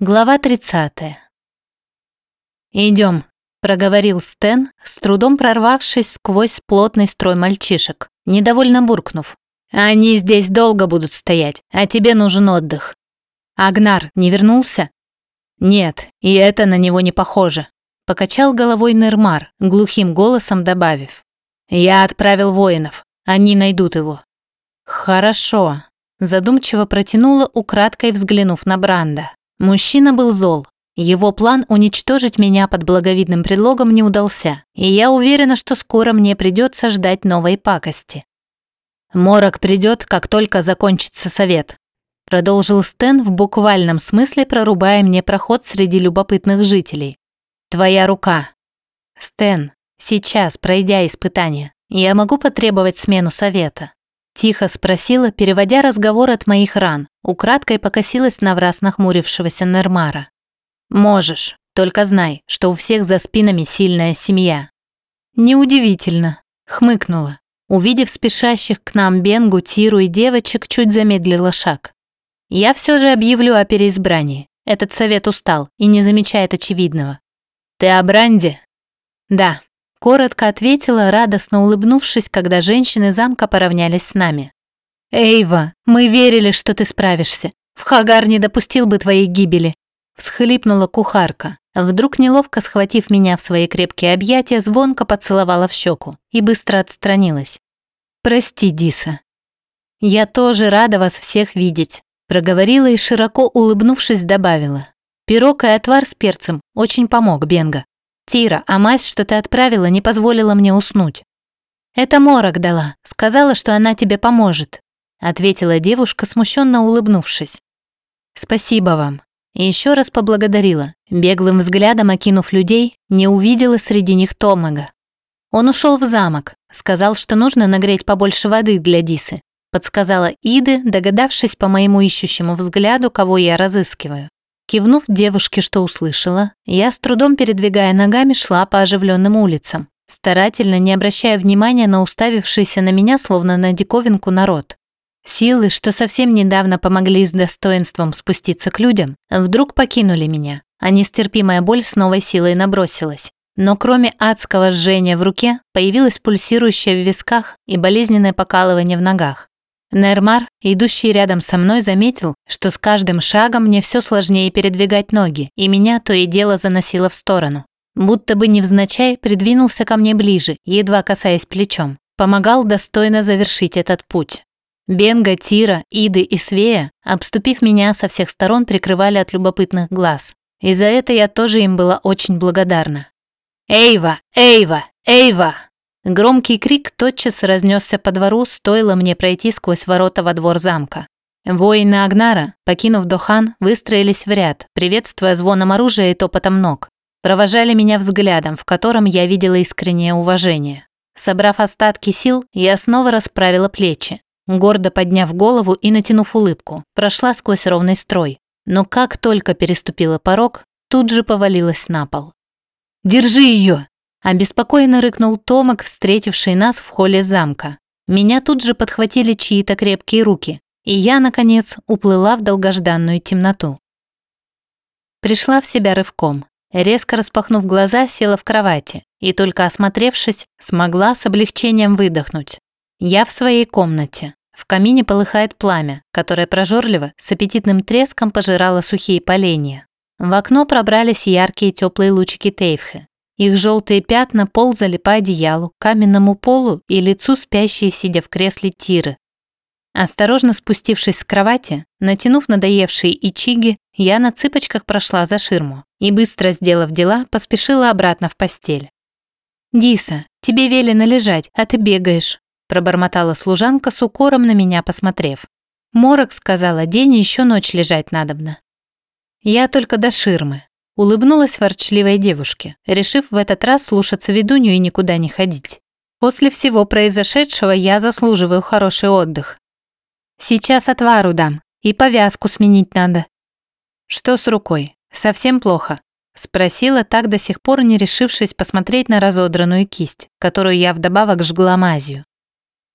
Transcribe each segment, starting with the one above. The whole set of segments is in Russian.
Глава 30. «Идем», – проговорил Стэн, с трудом прорвавшись сквозь плотный строй мальчишек, недовольно буркнув. «Они здесь долго будут стоять, а тебе нужен отдых». «Агнар не вернулся?» «Нет, и это на него не похоже», – покачал головой Нермар, глухим голосом добавив. «Я отправил воинов, они найдут его». «Хорошо», – задумчиво протянула, украдкой взглянув на Бранда. Мужчина был зол. Его план уничтожить меня под благовидным предлогом не удался, и я уверена, что скоро мне придется ждать новой пакости. «Морок придет, как только закончится совет», продолжил Стэн в буквальном смысле, прорубая мне проход среди любопытных жителей. «Твоя рука». «Стэн, сейчас, пройдя испытание, я могу потребовать смену совета?» Тихо спросила, переводя разговор от моих ран, украдкой покосилась на враз нахмурившегося Нермара. «Можешь, только знай, что у всех за спинами сильная семья». «Неудивительно», — хмыкнула. Увидев спешащих к нам Бенгу, Тиру и девочек, чуть замедлила шаг. «Я все же объявлю о переизбрании. Этот совет устал и не замечает очевидного». «Ты о Бранде?» «Да», Коротко ответила, радостно улыбнувшись, когда женщины замка поравнялись с нами. «Эйва, мы верили, что ты справишься. В Хагар не допустил бы твоей гибели», – всхлипнула кухарка. Вдруг, неловко схватив меня в свои крепкие объятия, звонко поцеловала в щеку и быстро отстранилась. «Прости, Диса». «Я тоже рада вас всех видеть», – проговорила и, широко улыбнувшись, добавила. «Пирог и отвар с перцем очень помог Бенга». Тира, а мазь, что ты отправила, не позволила мне уснуть. Это Морок дала, сказала, что она тебе поможет, ответила девушка, смущенно улыбнувшись. Спасибо вам. И еще раз поблагодарила, беглым взглядом окинув людей, не увидела среди них Томага. Он ушел в замок, сказал, что нужно нагреть побольше воды для Дисы, подсказала Иды, догадавшись по моему ищущему взгляду, кого я разыскиваю. Кивнув девушке, что услышала, я с трудом передвигая ногами шла по оживленным улицам, старательно не обращая внимания на уставившийся на меня словно на диковинку народ. Силы, что совсем недавно помогли с достоинством спуститься к людям, вдруг покинули меня, а нестерпимая боль с новой силой набросилась. Но кроме адского жжения в руке, появилось пульсирующее в висках и болезненное покалывание в ногах. Нермар, идущий рядом со мной, заметил, что с каждым шагом мне все сложнее передвигать ноги, и меня то и дело заносило в сторону. Будто бы невзначай придвинулся ко мне ближе, едва касаясь плечом. Помогал достойно завершить этот путь. Бенга, Тира, Иды и Свея, обступив меня со всех сторон, прикрывали от любопытных глаз. И за это я тоже им была очень благодарна. «Эйва! Эйва! Эйва!» Громкий крик тотчас разнесся по двору, стоило мне пройти сквозь ворота во двор замка. Воины Агнара, покинув Дохан, выстроились в ряд, приветствуя звоном оружия и топотом ног. Провожали меня взглядом, в котором я видела искреннее уважение. Собрав остатки сил, я снова расправила плечи. Гордо подняв голову и натянув улыбку, прошла сквозь ровный строй. Но как только переступила порог, тут же повалилась на пол. «Держи ее!» Обеспокоенно рыкнул Томок, встретивший нас в холле замка. Меня тут же подхватили чьи-то крепкие руки, и я, наконец, уплыла в долгожданную темноту. Пришла в себя рывком. Резко распахнув глаза, села в кровати и, только осмотревшись, смогла с облегчением выдохнуть. Я в своей комнате. В камине полыхает пламя, которое прожорливо, с аппетитным треском пожирало сухие поленья. В окно пробрались яркие теплые лучики Тейфхе, их желтые пятна ползали по одеялу, каменному полу и лицу спящей, сидя в кресле Тиры. Осторожно спустившись с кровати, натянув надоевшие ичиги, я на цыпочках прошла за ширму и, быстро сделав дела, поспешила обратно в постель. «Диса, тебе велено лежать, а ты бегаешь», пробормотала служанка с укором на меня посмотрев. Морок сказала, день еще ночь лежать надобно. Я только до ширмы, Улыбнулась ворчливой девушке, решив в этот раз слушаться ведунью и никуда не ходить. После всего произошедшего я заслуживаю хороший отдых. Сейчас отвару дам, и повязку сменить надо. Что с рукой? Совсем плохо? Спросила так до сих пор не решившись посмотреть на разодранную кисть, которую я вдобавок жгла мазью.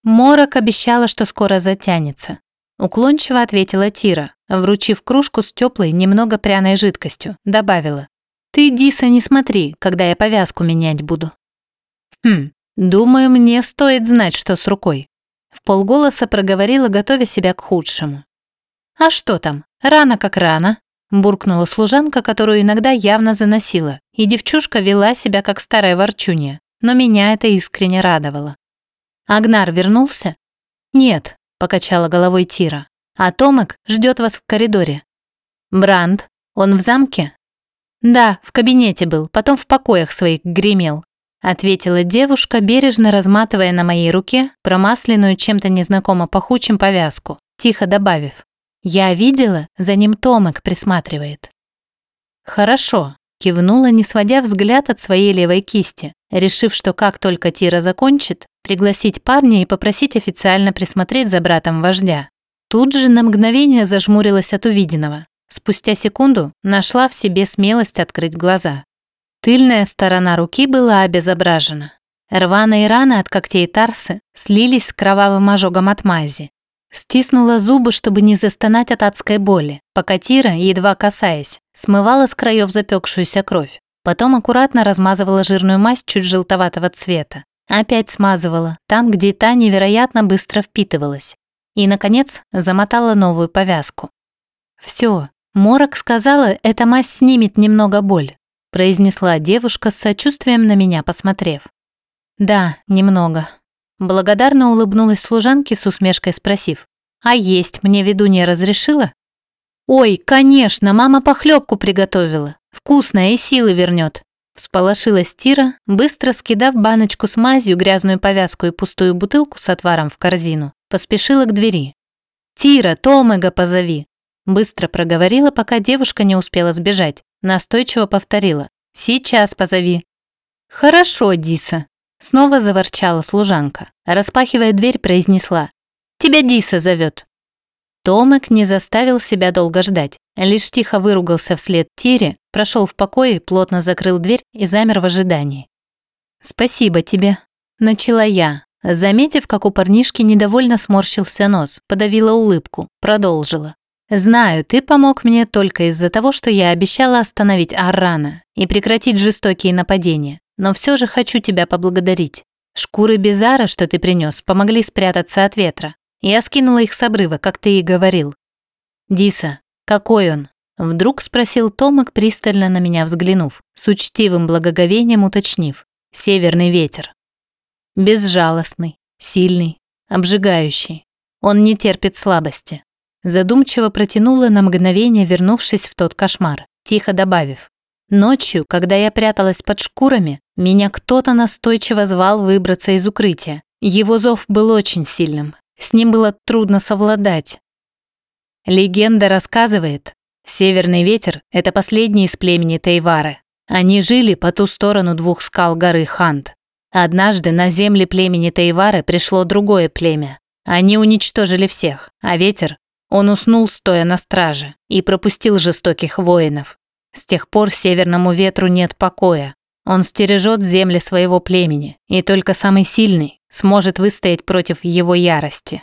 Морок обещала, что скоро затянется. Уклончиво ответила Тира, вручив кружку с теплой, немного пряной жидкостью, добавила. «Ты, Диса, не смотри, когда я повязку менять буду». «Хм, думаю, мне стоит знать, что с рукой». В полголоса проговорила, готовя себя к худшему. «А что там? Рано как рано», буркнула служанка, которую иногда явно заносила, и девчушка вела себя как старая ворчунья, но меня это искренне радовало. «Агнар вернулся?» «Нет», – покачала головой Тира. «А Томек ждет вас в коридоре». «Бранд, он в замке?» «Да, в кабинете был, потом в покоях своих гремел», – ответила девушка, бережно разматывая на моей руке промасленную чем-то незнакомо пахучим повязку, тихо добавив. «Я видела, за ним Томек присматривает». «Хорошо», – кивнула, не сводя взгляд от своей левой кисти, решив, что как только Тира закончит, пригласить парня и попросить официально присмотреть за братом вождя. Тут же на мгновение зажмурилась от увиденного. Спустя секунду нашла в себе смелость открыть глаза. Тыльная сторона руки была обезображена. Рваные раны от когтей Тарсы слились с кровавым ожогом от мази. Стиснула зубы, чтобы не застонать от адской боли, пока Тира, едва касаясь, смывала с краев запекшуюся кровь. Потом аккуратно размазывала жирную мазь чуть желтоватого цвета. Опять смазывала, там, где та невероятно быстро впитывалась. И, наконец, замотала новую повязку. «Все, Морок сказала, эта мазь снимет немного боль», произнесла девушка с сочувствием на меня посмотрев. «Да, немного». Благодарно улыбнулась служанке с усмешкой спросив, «А есть мне ведунья разрешила?» «Ой, конечно, мама похлебку приготовила. Вкусная и силы вернет. Всполошилась Тира, быстро скидав баночку с мазью, грязную повязку и пустую бутылку с отваром в корзину, поспешила к двери. «Тира, Томега позови!» Быстро проговорила, пока девушка не успела сбежать. Настойчиво повторила. «Сейчас позови». «Хорошо, Диса», — снова заворчала служанка. Распахивая дверь, произнесла. «Тебя Диса зовет». Томек не заставил себя долго ждать, лишь тихо выругался вслед Тире, прошел в покое, плотно закрыл дверь и замер в ожидании. «Спасибо тебе», – начала я. Заметив, как у парнишки недовольно сморщился нос, подавила улыбку, продолжила. «Знаю, ты помог мне только из-за того, что я обещала остановить Аррана и прекратить жестокие нападения, но все же хочу тебя поблагодарить. Шкуры Безара, что ты принес, помогли спрятаться от ветра, я скинула их с обрыва, как ты и говорил. «Диса, какой он?» Вдруг спросил Томик, пристально на меня взглянув, с учтивым благоговением уточнив. «Северный ветер». Безжалостный, сильный, обжигающий. Он не терпит слабости. Задумчиво протянула на мгновение, вернувшись в тот кошмар, тихо добавив. Ночью, когда я пряталась под шкурами, меня кто-то настойчиво звал выбраться из укрытия. Его зов был очень сильным, с ним было трудно совладать. Легенда рассказывает, Северный ветер – это последний из племени Тейвары. Они жили по ту сторону двух скал горы Хант. Однажды на земли племени Тейвары пришло другое племя. Они уничтожили всех, а ветер, он уснул, стоя на страже, и пропустил жестоких воинов. С тех пор северному ветру нет покоя. Он стережет земли своего племени, и только самый сильный, сможет выстоять против его ярости.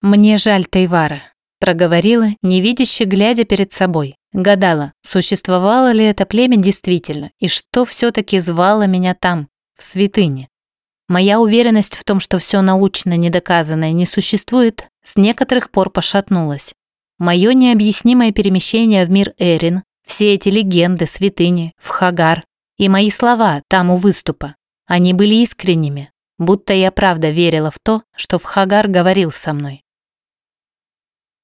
«Мне жаль Тайвара», – проговорила, невидяще глядя перед собой. Гадала, существовало ли это племя действительно, и что все-таки звало меня там, в святыне. Моя уверенность в том, что все научно недоказанное не существует, с некоторых пор пошатнулась. Мое необъяснимое перемещение в мир Эрин, все эти легенды, святыни, в Хагар и мои слова там у выступа, они были искренними, будто я правда верила в то, что в Хагар говорил со мной.